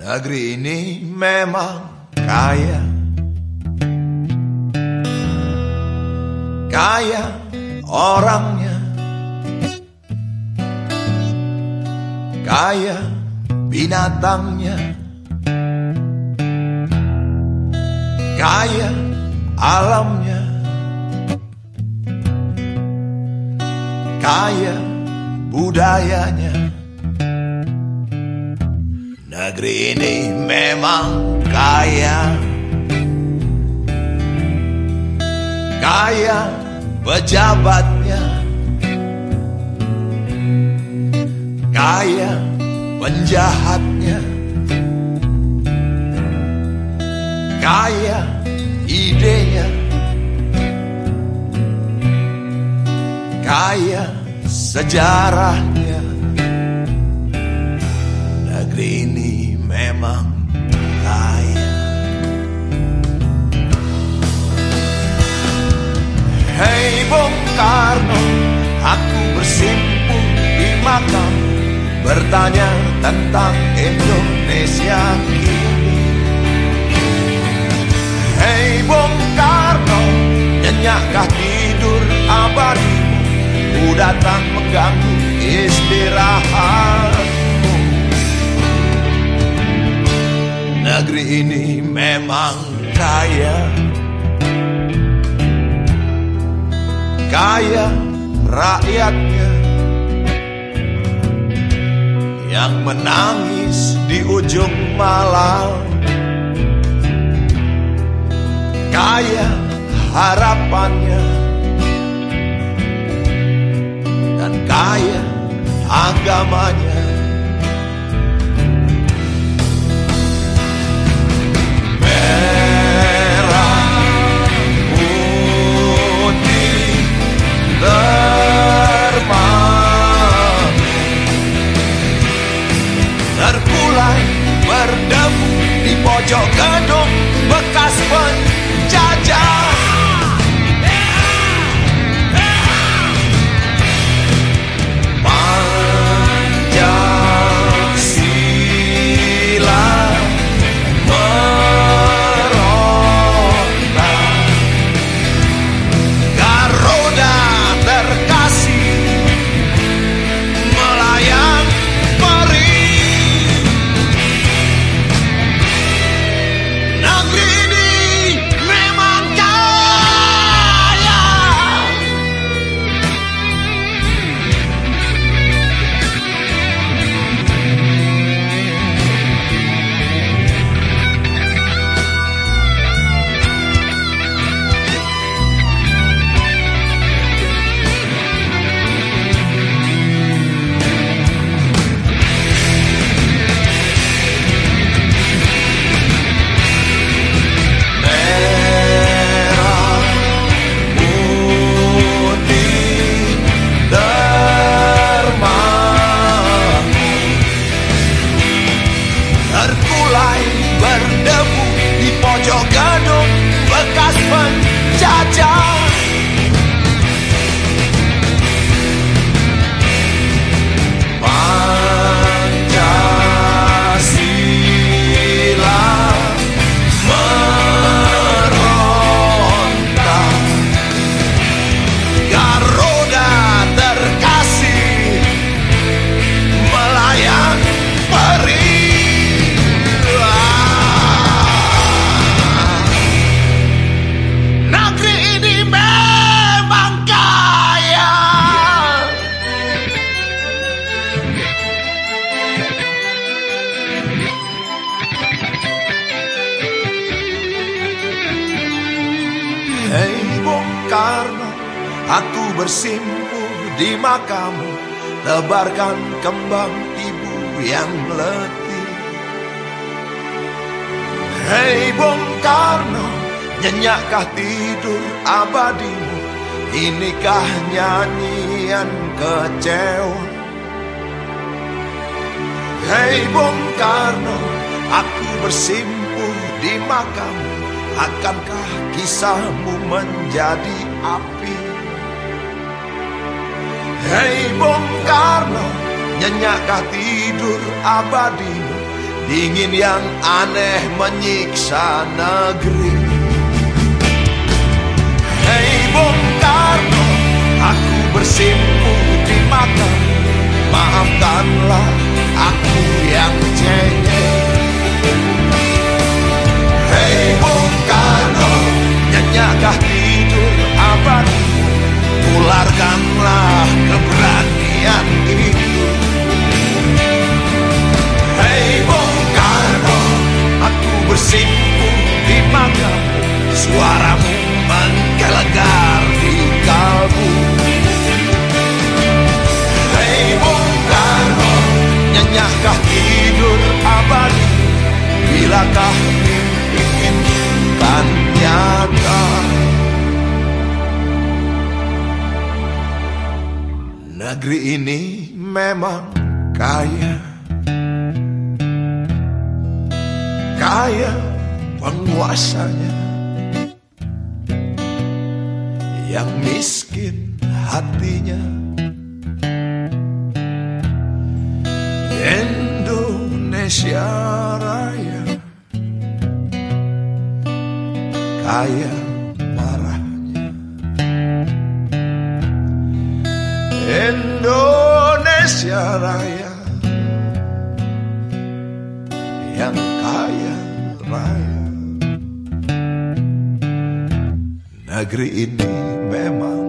Negeri ini memang kaya. Kaya orangnya. Kaya binatangnya. Kaya alamnya. Kaya budayanya Negeri ini memang kaya. Kaya pejabatnya. Kaya penjahatnya. Kaya idenya. Kaya sejarahnya memang Hei Bung Karno Aku bersimpuh di makam Bertanya tentang Indonesia kini. Hei Bung Karno Nyenyakkah tidur abadimu Ku datang mengganggu istirahatmu Negeri ini memang kaya. Kaya rakyatnya Yang menangis di ujung malam. Kaya harapannya Dan kaya agamanya bersimpuh di makamu Tebarkan kembang ibu yang letih. Hei Bung Karno, nyenyakkah tidur abadimu? Inikah nyanyian kecewa? Hei Bung Karno, aku bersimpuh di makamu. Akankah kisahmu menjadi api Hei Bung Karno Nyenyakkah tidur abadimu? Dingin yang aneh menyiksa negeri. Hei Bung Karno Aku bersimpuh di makam Maafkanlah aku yang cengeng Negeri ini memang kaya. Kaya penguasanya. Yang miskin hatinya. Indonesia Raya. Kaya Indonesia Raya Yang kaya raya. Negeri ini memang